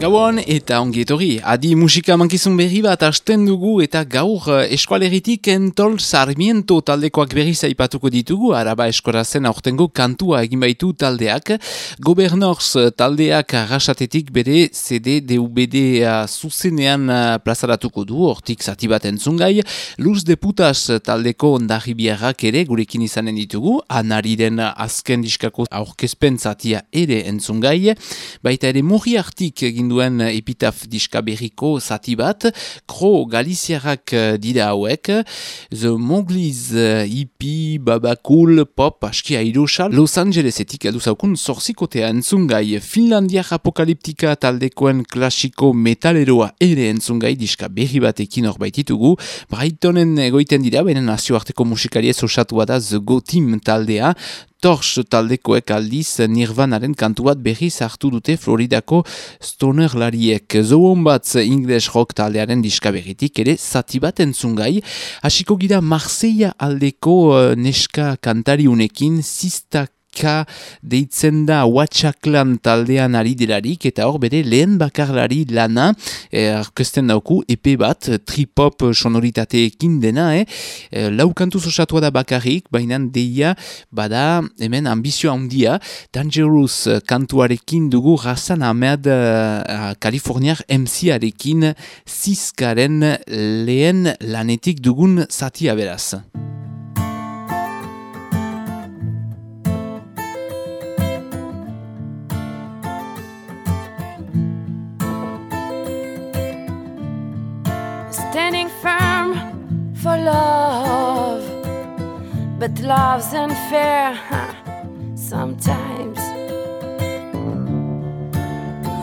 Gauan eta ongi etorri, adi musika mankizun berri bat hasten dugu eta gaur eh, eskualeritik entol sarmiento taldekoak berri zaipatuko ditugu, araba eskorazen aurtengo kantua egin baitu taldeak. Gobernorz taldeak arrasatetik bere CD DVD zuzenean eh, plazaratuko du, hortik zati bat entzungai. Luz deputas taldeko ondari biarrak ere gurekin izanen ditugu, anariren azken diskako aurkezpen zatia ere entzungai. Baita ere hartik egin duen epitaf diska berriko zati bat, kro galiziarrak eh, dira hauek, The Mongliz hippie, babakul, pop, askia irusa, Los Angelesetik edu zaukun zorzikotea entzungai, Finlandiak apokaliptika taldekoen klasiko metaleroa ere entzungai diska berri batekin hor baititugu, Brightonen egoiten dira, baina nazioarteko musikari ez osatu da The Go Team taldea, Tors taldekoek aldiz Nirvanaren kantu bat berriz hartu dute Floridako stoner lariek. Zoon bat English rock taldearen diska berritik ere zati bat entzungai. Hasiko gira Marseilla aldeko uh, neska kantariunekin sistak Ka deitzen da Watchaklan taldean ari delarik eta hor bere lehen bakarlari lana eh, arkesten dauku EP bat tripop sonoritateekin dena eh. eh laukantu zosatua da bakarrik baina deia bada hemen ambizio handia Dangerous kantuarekin dugu razan amead uh, Kaliforniar MC-arekin zizkaren lehen lanetik dugun zatia beraz. But love's unfair huh, sometimes.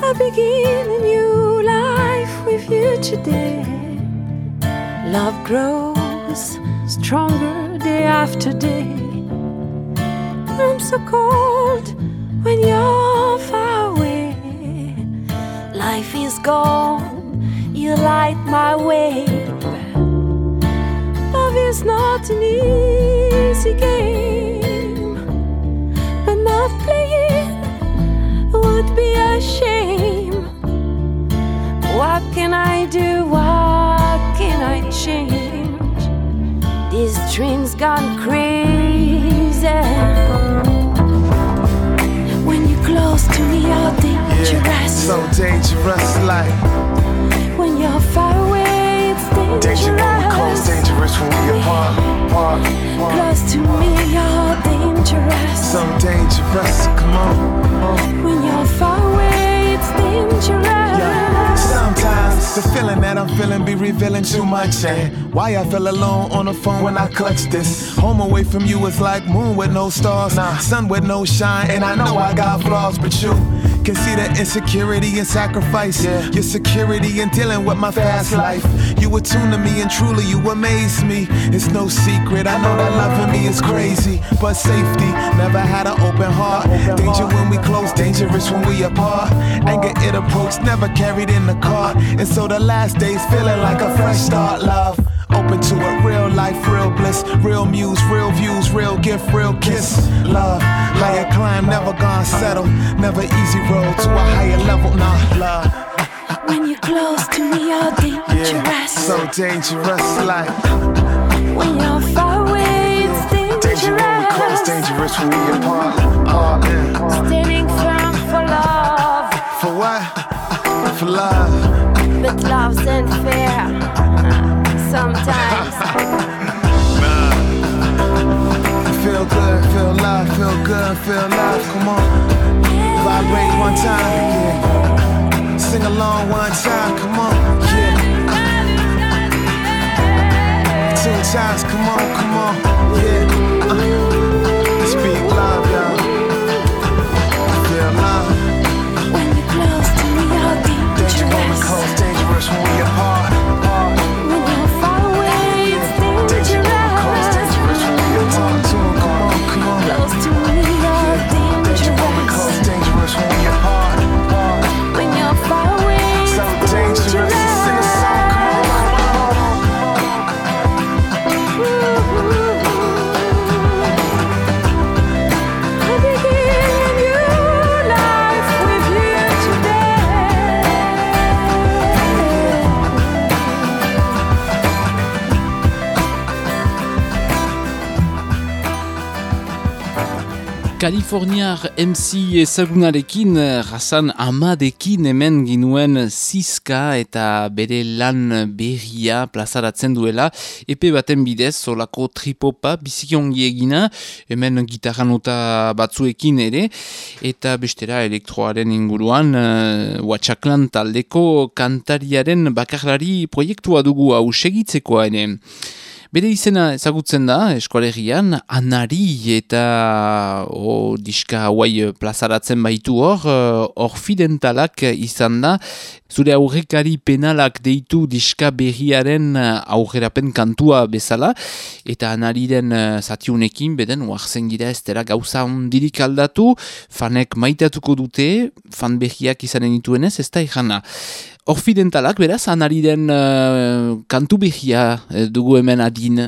I begin a new life with you today. Love grows stronger day after day. I'm so cold when you're far away. Life is gone you light my way. Is not an easy game, but not playing would be a shame. What can I do? What can I change? These dreams gone crazy. When you're close to me, you're dangerous. Yeah, so dangerous, like Danger we close, dangerous when we apart. Part, part. Close to me, you're dangerous. So dangerous, come on. When you're far away, it's dangerous. Yeah. Sometimes the feeling that I'm feeling be revealing too much. And why I feel alone on the phone when I clutch this. Home away from you is like moon with no stars, nah. sun with no shine. And I know I got flaws, but you can see the insecurity and sacrifice. Yeah. Your security in dealing with my fast life. You attune to me and truly you amaze me. It's no secret, I know that loving me is crazy. But safety, never had an open heart. Danger when we close, dangerous when we apart. Anger it approach, never carried in the car. And so the last days feeling like a fresh start, love. Open to a real life, real bliss, real muse, real views, real gift, real kiss. Love, higher climb, never gonna settle. Never easy road to a higher level, nah, love. When you're close to me, you're dangerous. Yeah, so dangerous, like. When you're far away, it's dangerous. Danger when we close, dangerous when we apart. Uh, yeah. Standing firm For love. But love's unfair. Sometimes. nah. Feel good, feel love, feel good, feel love. Come on. Vibrate one time, yeah. Sing along one time, come on, yeah. Two times, come on, come on, yeah. Uh, speak love, y'all. Kaliforniar MC ezagunarekin, razan amadekin hemen ginuen zizka eta bere lan berria plazaratzen duela. Epe baten bidez, solako tripopa bizikiongi egina, hemen gitarranota batzuekin ere, eta bestera elektroaren inguruan, uh, taldeko kantariaren bakarlari proiektua dugu hau segitzekoa ere. Bere izena ezagutzen da eskualerian, anari eta o, diska hauai plazaratzen baitu hor, hor fidentalak izan da, zure aurrekari penalak deitu diska berriaren aurrerapen kantua bezala, eta anariren zatiunekin, beden, oartzen gira ez dela gauza ondirik aldatu, fanek maitatuko dute, fan berriak izanen dituenez, ez da ikana. Orfidentalak, beraz, anari den uh, kantu behia uh, dugu hemen adin.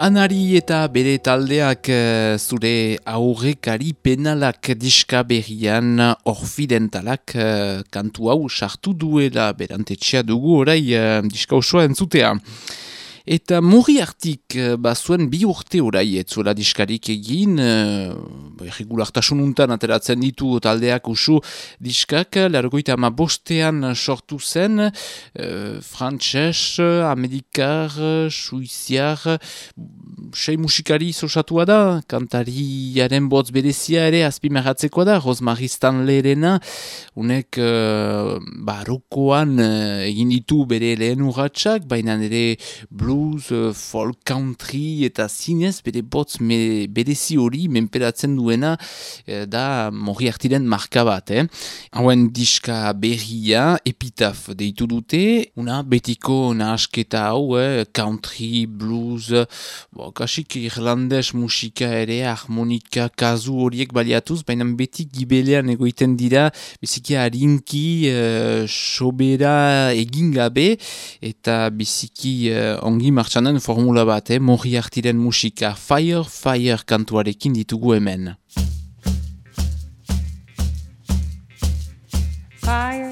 Anari eta bere taldeak eh, zure aurrekari penalak diska berrian orfidentalak eh, kantu hau sartu duela berantetxea dugu orai eh, diska osoa entzutea. Eta murri hartik bazuen bi urte orai etzuela diskarik egin, uh, regulartasun untan ateratzen ditu taldeak usu diskak, largoita ama bostean sortu zen, uh, frantxez, amerikar, suiziar, sei musikari zosatua da, kantariaren botz berezia ere azpimarratzeko da, Rosemary Stanleyerena, unek uh, barokoan egin ditu bere lehen urratxak, baina ere blues, uh, folk country eta zinez bere botz me, berezi hori menperatzen duena uh, da morri artiren marka bat. Eh? Hauen diska berria, epitaf deitu dute, una betiko nahasketa hau, eh? country, blues, bo, kasik irlandes musika ere, harmonika, kazu horiek baliatuz, baina beti gibelean egoiten dira, biziki harinki, uh, sobera egin gabe, eta biziki uh, ongi martxanen formula bat, eh? morri artiren musika, fire, fire kantuarekin ditugu hemen. Fire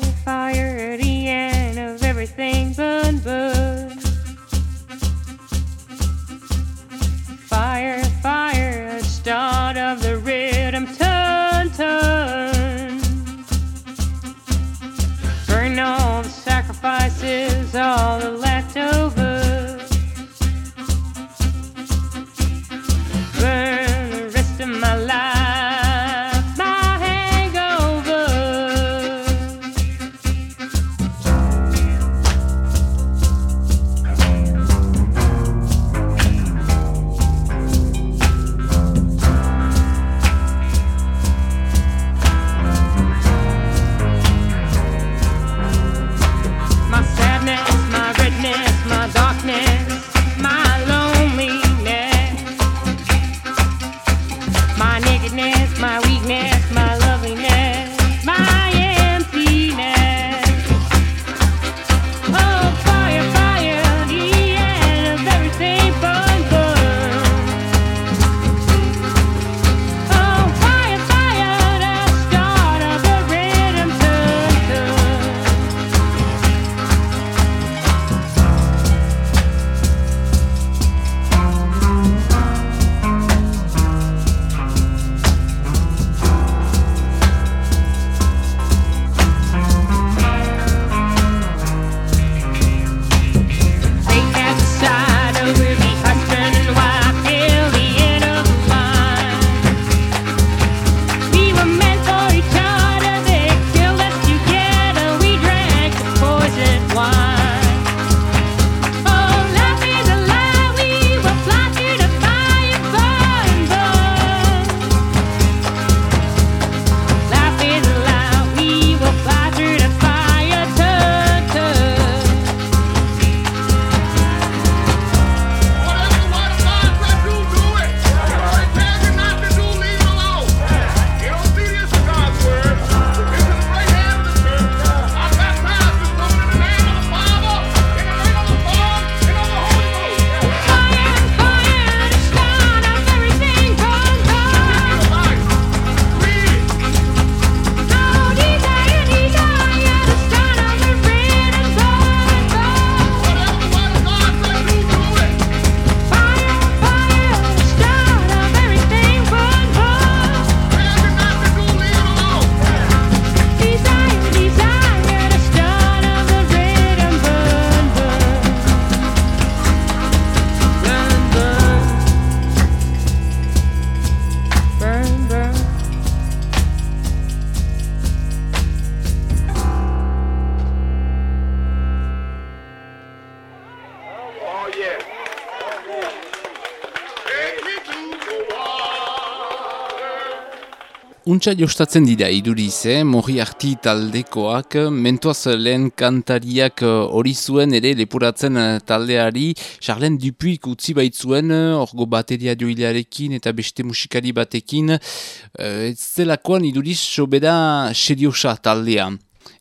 untsa jostatzen dira iduriz, eh? morri arti taldekoak, mentuaz lehen kantariak eh, hori zuen ere lepuratzen eh, taldeari, Charlene Dupuik utzi baitzuen, eh, orgo bateria joilearekin eta beste musikari batekin, ez zelakoan iduriz sobera seriosa taldea.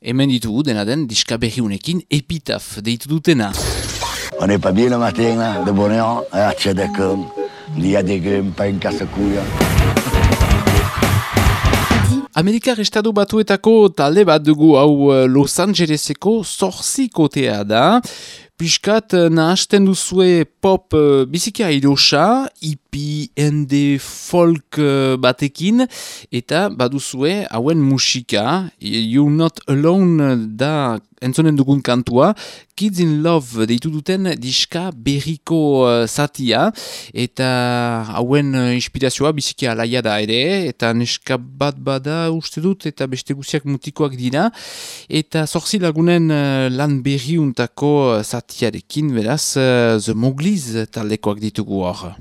Hemen ditugu dena den diska berriunekin epitaf deitu dutena. On n'est pas bien le matin, de bonne heure, à crèmes, il y a des crèmes, pas. Amerikar Estadu Batuetako talde bat dugu hau eh, Los Angeleseko zorzikotea da. Piskat nahasten duzue pop uh, biziki airosa, ende, folk uh, batekin, eta baduzue hauen musika, You Not Alone da entzonen dugun kantua, Kids in Love deitu duten diska berriko uh, zatia, eta hauen uh, inspirazioa biziki alaia da ere, eta neska bat bada uste dut, eta beste guziak mutikoak dira, eta zorzi lagunen uh, lan berriuntako zatiarekin, beraz, uh, The Mogliz taldekoak ditugu hor.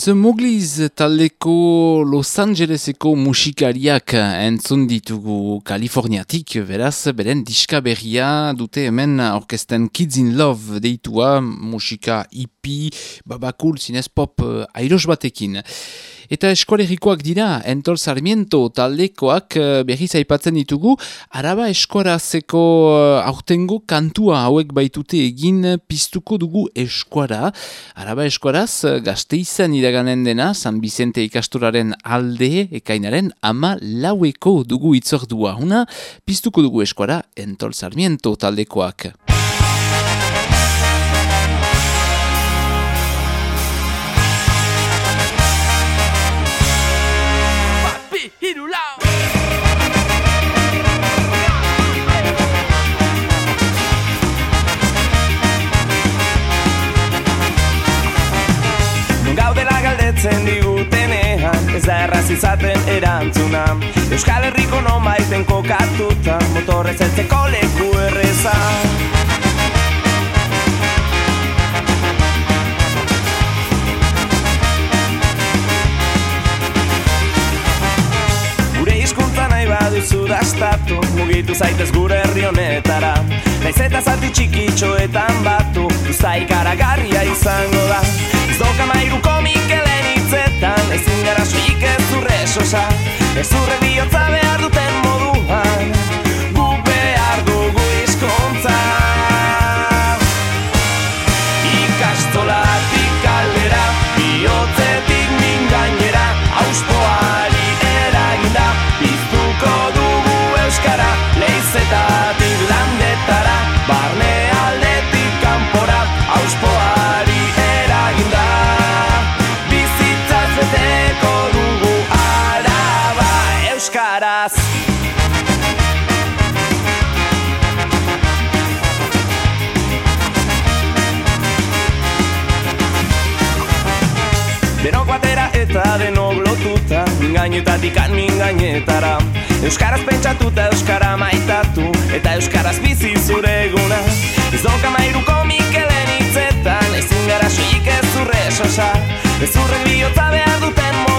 The Mogliz taldeko Los Angeleseko musikariak entzun ditugu Kaliforniatik, beraz, beren diska berria dute hemen orkesten Kids in Love deitua, musika hippie, babakul, zinez pop uh, airos batekin. Eta eskolerikoak dira, Entol Sarmiento taldekoak eh, berriz aipatzen ditugu, araba eskorazeko eh, aurtengo kantua hauek baitute egin piztuko dugu eskuara. Araba eskoraz gazte izan iraganen dena, San Vicente ikasturaren alde, ekainaren ama laueko dugu itzordua. Una, piztuko dugu eskuara, Entol Sarmiento taldekoak. Da erraz izaten erantzuna. Euskal Herriko non baiten kokatuta Motorrez eltzeko leku erreza. Gure hizkuntza nahi baduzu dastatu Mugitu zaitez gure herri honetara Naiz eta zati txikitxoetan batu Uza ikaragarria izango da. Ez doka mairuko Mikelen hitzetan Ezin gara soik ez urre sosa Ez urre bihotza behar duten moduan Gu behar lotuta Mingainetatik mingainetara Euskaraz pentsatuta Euskara maitatu Eta Euskaraz bizi zure eguna. Ez doka mairuko Mikelen hitzetan Ezin gara soik ez urre sosa Ez urren bihotza behar duten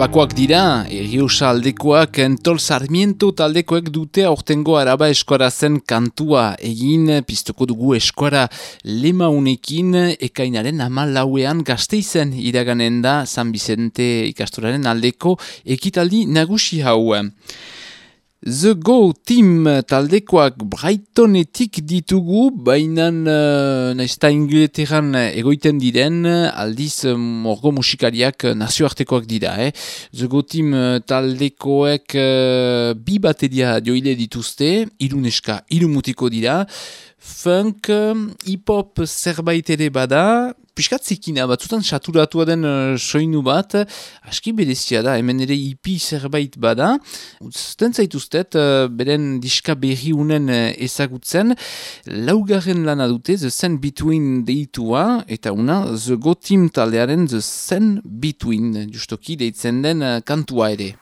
Arabakoak dira, Eriosa aldekoak, Entol Sarmiento taldekoek dute aurtengo araba zen kantua egin piztuko dugu eskora lema unekin ekainaren amalauean gazteizen iraganen da San Vicente ikastoraren aldeko ekitaldi nagusi hau. The Go Team taldekoak Brightonetik ditugu, baina uh, naizta Inglaterran egoiten diren aldiz uh, morgo musikariak nazioartekoak dira. Eh? The Go Team taldekoek uh, bi bateria joile dituzte, iruneska, irumutiko dira, funk, hip-hop zerbait ere bada, piskat zikina, batzutan saturatua den uh, soinu bat, aski berezia da, hemen ere ipi zerbait bada, zuten zaituztet, uh, beren diska berri unen uh, ezagutzen, laugarren lana dute, The Sen Between deitua, eta una, The Go Team taldearen The Sen Between, justoki deitzen den uh, kantua ere.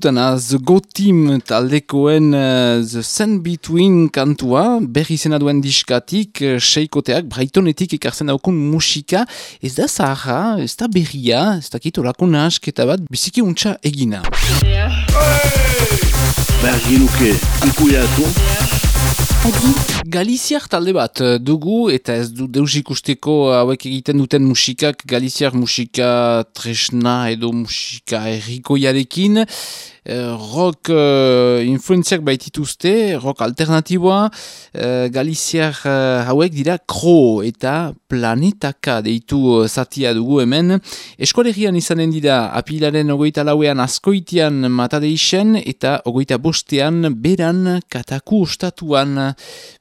Gustuko dutena, The Go Team taldekoen uh, The Sand Between kantua, berri zena duen diskatik, uh, seikoteak, braitonetik ekartzen daukun musika, ez da zaharra, ez da berria, ez dakit orako nahasketa bat, biziki untxa egina. Bergi nuke, ikuiatu, Galiziar talde bat eh, dugu eta ez du deus ikusteko hauek egiten duten musikak Galiziar musika tresna edo musika errikoiarekin rock uh, influenziak baitituzte, rock alternatiboa, uh, galiziar uh, hauek dira kro eta planetaka deitu zatia dugu hemen. Eskolegian izanen dira apilaren ogoita lauean askoitian matadeixen eta ogoita bostean beran kataku ostatuan.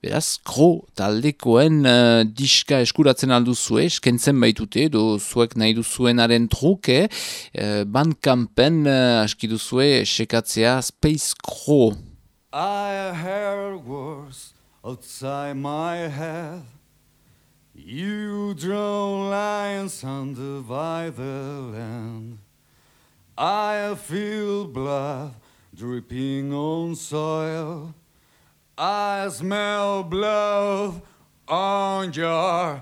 Beraz, kro taldekoen uh, diska eskuratzen alduzue, eskentzen baitute, do zuek nahi duzuenaren truke, uh, bandkampen uh, aski duzue, sekatzea Space Crow. I heard words outside my head. You draw lines and divide the land. I feel blood dripping on soil. I smell blood on your.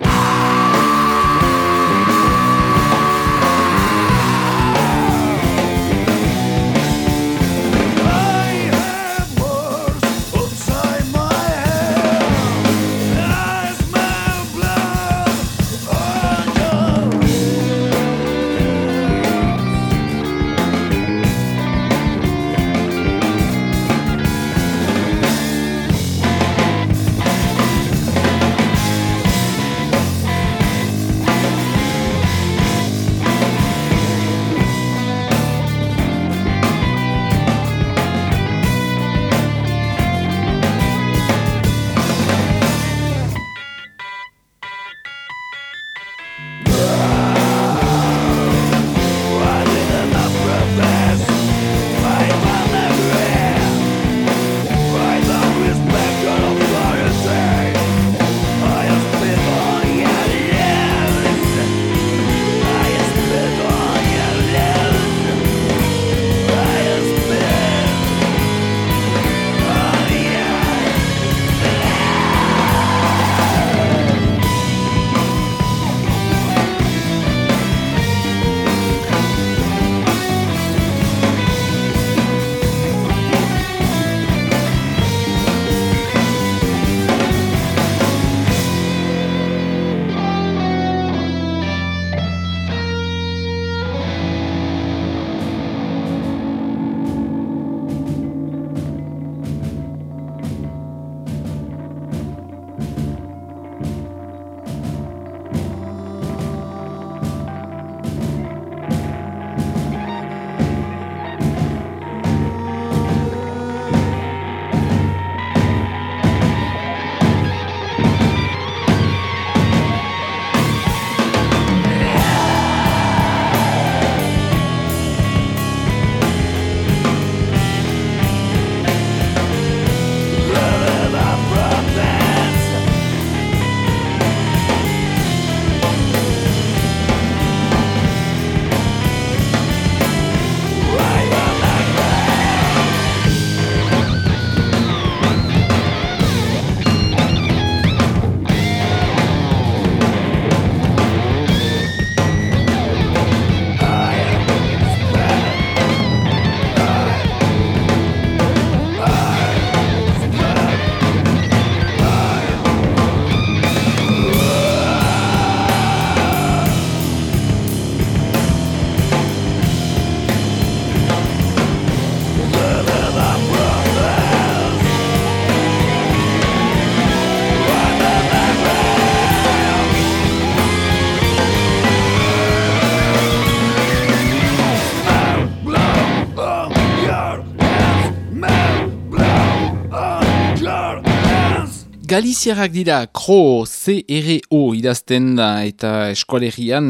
Galiziarrak dira kro C-R-O idazten da eta eskualerian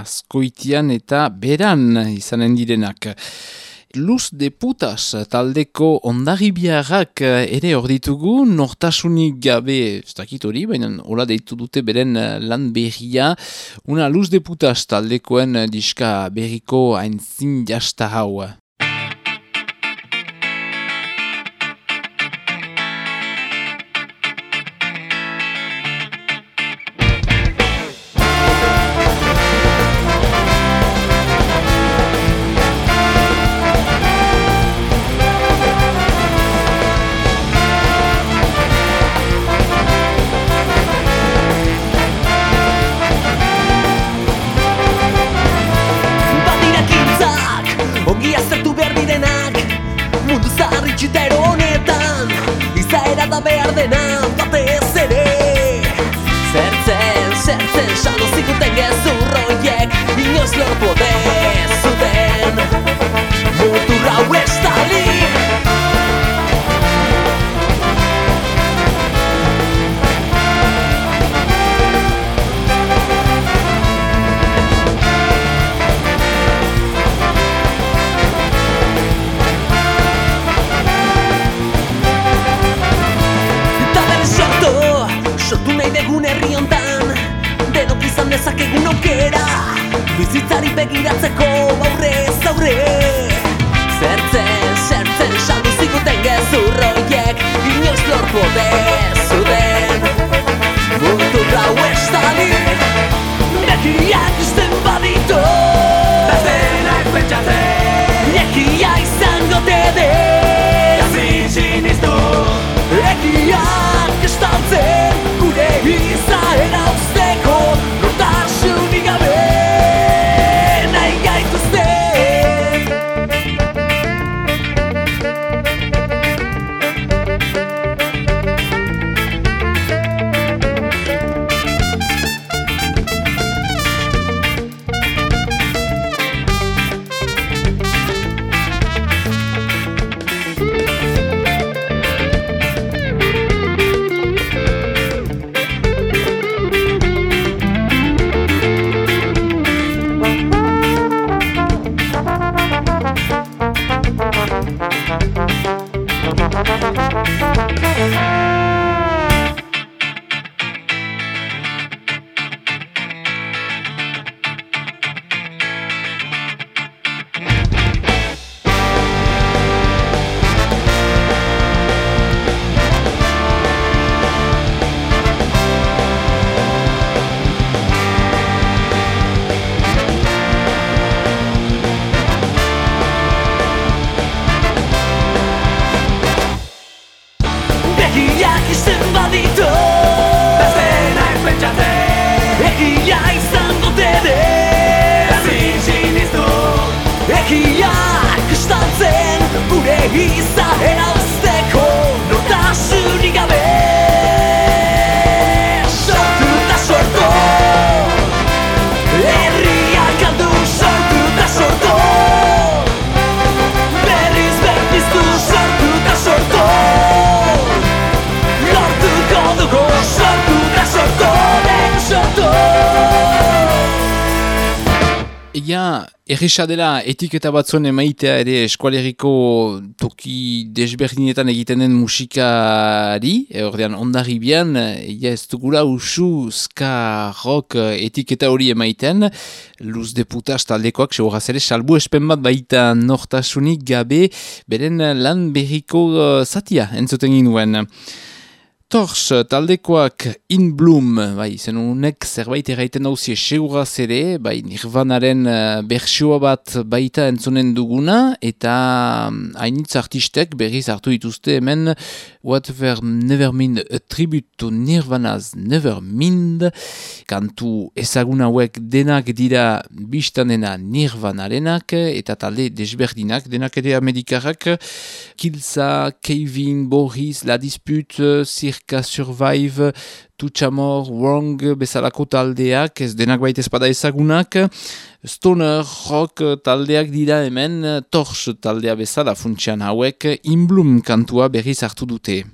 askoitian eta beran izanen direnak. Luz de putas taldeko ondaribiarrak ere hor ditugu, nortasunik gabe, ez dakit hori, baina hola deitu dute beren lan berria. Una luz de putas taldekoen diska berriko hainzin jasta hau. Gure izaera erresa dela etiketa batzuen emaitea ere eskualeriko toki desberdinetan egiten den musikari, e, ordean ondarribian, egia ez dugula usu ska rock etiketa hori emaiten, luz deputaz taldekoak, seguraz ere, salbu espen bat baita nortasunik gabe, beren lan berriko uh, zatia entzuten ginuen. Tors, taldekoak In Bloom, bai, zen unek zerbait erraiten dauzie seguraz ere, bai, Nirvanaren uh, bersioa bat baita entzonen duguna, eta um, hainitz artistek berriz hartu dituzte hemen Whatever Never Mind, a tribute to Nirvana's Never Mind, kantu ezagun hauek denak dira biztanena Nirvanarenak, eta talde desberdinak, denak ere amerikarrak, Kilsa, Kevin, Boris, La Dispute, Circa Survive, Tutsamor, Wrong, bezalako taldeak, ez denak baita espada ezagunak, Stoner, Rock taldeak dira hemen, Tors taldea bezala funtsian hauek, Inblum kantua berriz hartu dute.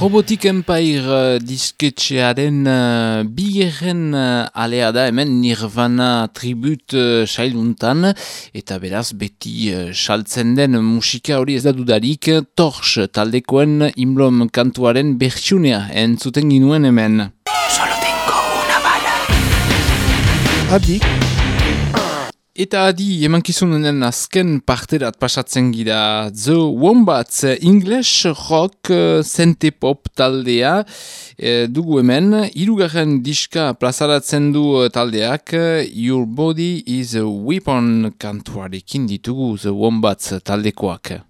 Robotik Empire uh, disketxearen uh, bigerren uh, alea da hemen Nirvana tribut uh, sailuntan uh, eta beraz beti uh, saltzen den musika hori ez da dudarik Torx taldekoen imblom kantuaren bertsunea entzuten ginuen hemen. Solo tengo una bala. Adik. Eta adi, emankizunen azken parte dat pasatzen gira. The Wombats eh, English Rock eh, Sente Pop taldea. E, dugu hemen irugarren diska plazaratzen du taldeak. Your Body is a Weapon kantuarekin ditugu The Wombats taldekoak.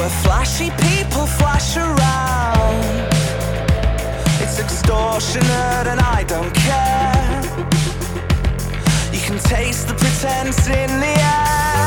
where flashy people flash around. It's extortionate and I don't care. You can taste the pretense in the air.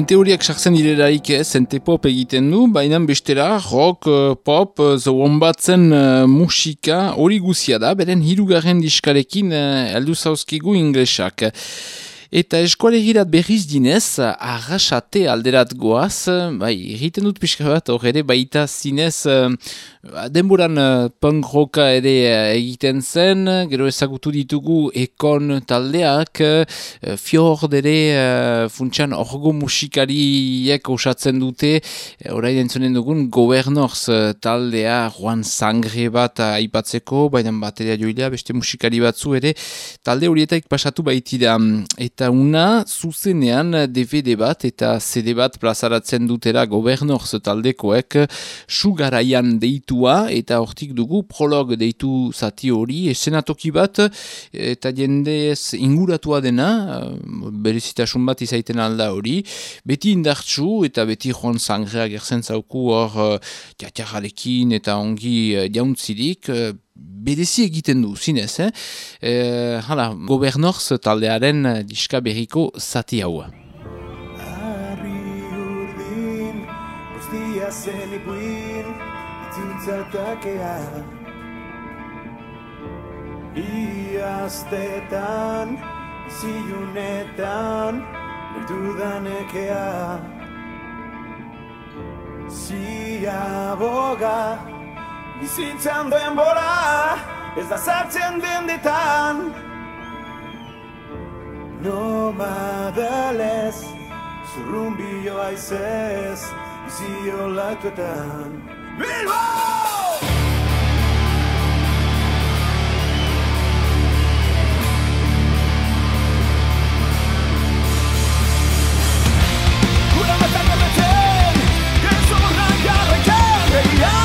Zente horiek sartzen direraik zente eh, pop egiten du, baina bestera rock, eh, pop, eh, zoon batzen uh, musika hori guzia da, beren hirugarren diskarekin uh, aldu zauzkigu inglesak. Eta eskualegirat berriz dinez, arrasate alderat goaz, bai, egiten dut pixka bat, hor ere baita zinez, uh, denboran uh, punk rocka ere uh, egiten zen, gero ezagutu ditugu ekon taldeak, fjord ere funtsan orgo musikariek osatzen dute, orain entzunen dugun gobernorz taldea, Juan Sangre bat aipatzeko, baina bateria joilea, beste musikari batzu ere, talde horietaik pasatu baitida, eta eta una zuzenean DVD bat eta CD bat plazaratzen dutera gobernor taldekoek sugaraian deitua eta hortik dugu prolog deitu zati hori esenatoki bat eta jendez inguratua dena berezitasun bat izaiten alda hori. Beti indartsu eta beti joan sangrea gertzen zauku hor jatiagarekin eta ongi jauntzirik bedezi egiten du, zinez, eh? E, hala, gobernorz taldearen diska berriko zati hau. Arri urdin, guztia zen ikuin, itzultzatakea. Iaztetan, zilunetan, bertudanekea. Zia boga, Visitando en bola, es la sartén de tan. Nomadales, surrumbio aises, visio lactuetan. ¡Bilbao! Yeah!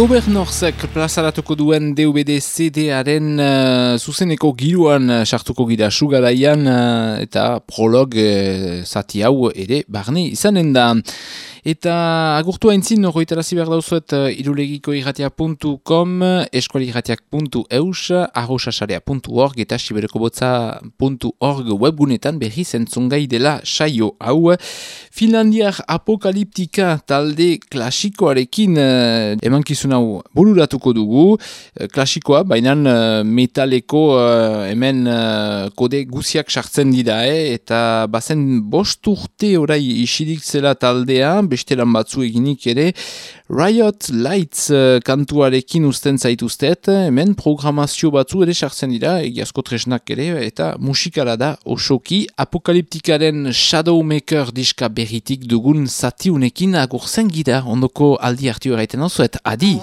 Gobernorzek plazaratuko duen DVD CD-aren uh, zuzeneko giruan uh, sartuko gira sugaraian uh, eta prolog uh, zati hau ere barne izanen da. Eta agurtu haintzin, horretarazi behar dauzuet uh, irulegiko irratia.com, eskualirratiak.eus, arrosasarea.org eta siberekobotza.org webgunetan berri zentzungai dela saio hau. Finlandiar apokaliptika talde klasikoarekin uh, emankizun hau bururatuko dugu. Uh, klasikoa, baina metaleko hemen kode guziak sartzen dira, eh? eta bazen bost urte orai isirik zela taldea, beste lan batzu eginik ere, Riot Lights uh, kantuarekin usten zaituztet, hemen programazio batzu ere sartzen dira, egiazko tresnak ere, eta musikala da osoki apokaliptikaren Shadowmaker diska berritik dugun zatiunekin agurzen gira, ondoko aldi hartu eraiten oso, adi!